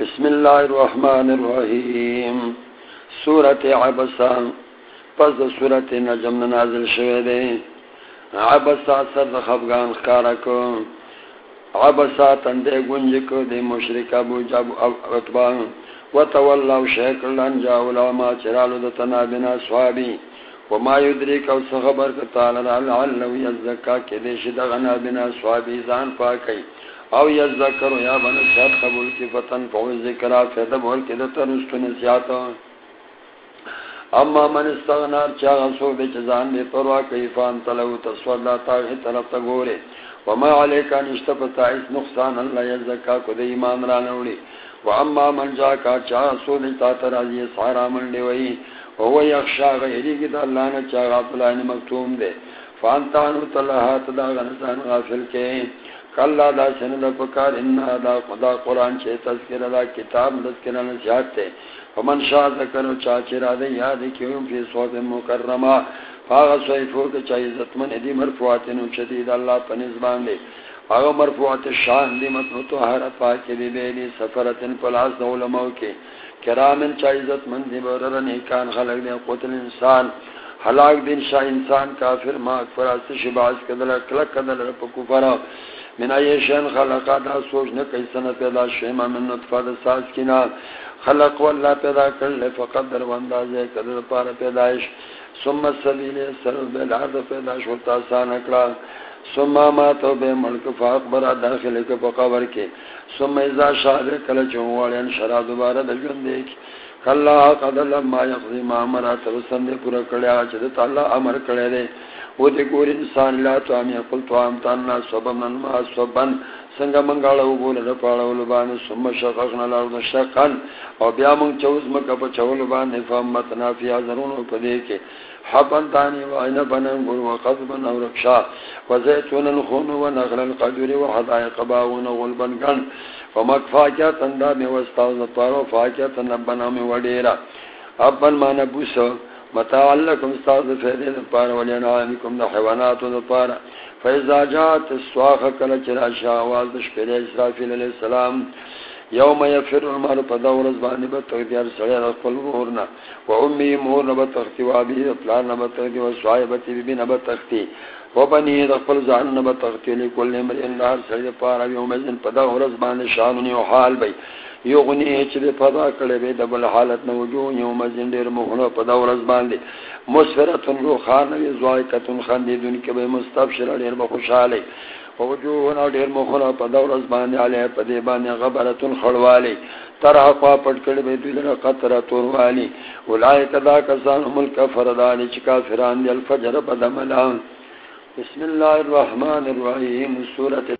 بسم الله الرحمن الرحيم سورة عبسا پس سورة نجم نازل شوه عبسا سر خفغان خارکو عبسا تنده گنج کو دی مشرک ابو جاب اتبا وتولوا شکل انجا علماء چرالو دتنا بنا صحابی وما يدريك او خبر تعالی لعلو يزكى كده شدغنا بنا صحابی ځان پاکي او یذکر یا بن صاحب قبول کی فتن فوز ذکر فیدا بول کی دتر است نسیات اما من استغنا چا سو بچ جان دے پروا کئی فان تلو تصلا تا طرف تا گورے وما علیک ان اشتفتا اس نقصان اللہ یزکا کو دے ایمان را نوڑی و اما من جا کا چا سو دے تا تراجی سارا من دی وئی۔ هو یخشا غیری کی اللہ نے چا غفلہ مکتوم دے۔ فان تانو تلہا تدا غنسان غافل کے۔ کلا دا سن دا پکار انہا دا خدا قرآن چھے تذکر دا کتاب تذکر نسیات تے۔ فمن شاہ ذکر و چاچی را دے یاد کیوں فی صوت مکرمہ۔ فاغ سوئفو کے چاہی زتمن ادی مرفوعات نو شدید اللہ پنزبان دے۔ آغا مرفوعات شان دی مطنو تو حرف پاکی دی بیلی سفرت پلاس دا علماء کے۔ کرامن چاہی زتمن دی برر نیکان خلق دے قتل انسان۔ حلاق دین شاہ انسان کافر ما ماک فراست شباز کدل کلک کدل رپ کفرہ۔ من ایشن خلقا دا سوچ نہ کئی کیسن پیدا شیما من نطفہ دا ساز کنا خلق واللہ پیدا کر لے، فقط در واندازے قدر پار پیدایش ثم السبیل سر بالعرض پیدا شورتا سان اکڑا۔ ثم ماتو بے ملک فاق برا داخل کے پقابر کے۔ ثم ازا شاہد کل چونوالین شرا دوبارہ دجن دیکھ۔ کلا قدر لما یقضی ما امرا ترسن دے پورا کڑیا چدتا اللہ امر کڑے دے۔ وہ دے گور انسان لا تو امی قل تو ام تنا سبن ما سبن سنگ منگالا و بول رپالا و لبان سم شققنا الارض شقن او بیا من چوز مکا پا چو لبان فامتنا فی حضرون و پدے کے۔ حبن تانی و عین بنن گل و قضبن و رکشا۔ و زیتون الخون و نغل القدر و حدائق باون و غلبن گن و مکفاکیا تندہ میں وستاوز پارو فاکیا تنبنا میں وڈیرا ابن ما نبوسو متاع لكم استاذ فهدين الطار ولينعامكم نحوانات الطار فإذا جاءت السواخ كلا چراشا آواز دشپر إسرافيل عليه السلام۔ يوم يفر المار فدور زباني بتغذي أرسل رقل مورنا وأمي مورنا بتغتي وابي اطلارنا بتغتي وصعيبتي ببنا بتغتي وبني رقل زعننا بتغتي لكل امرئ النار سرد پارا يوم يزن فدور زباني شانني وحال بي یو غنی چې پدا کړه به د بل حالت نو جو یو مزین ډیر مخونه په دا ورځ باندې مسفرتن رو خان وی زوایکتن خندیدون کې به مستبشر ډیر به خوشاله او جو نو ډیر مخونه په دا ورځ باندې علی په دې باندې غبرتن خړوالی تر هغه پټ کړه به دوی له قطره توروالی ولای کدا کسان ملک فردان چې کافران دی الفجر بدملا بسم الله الرحمن الرحيم سورة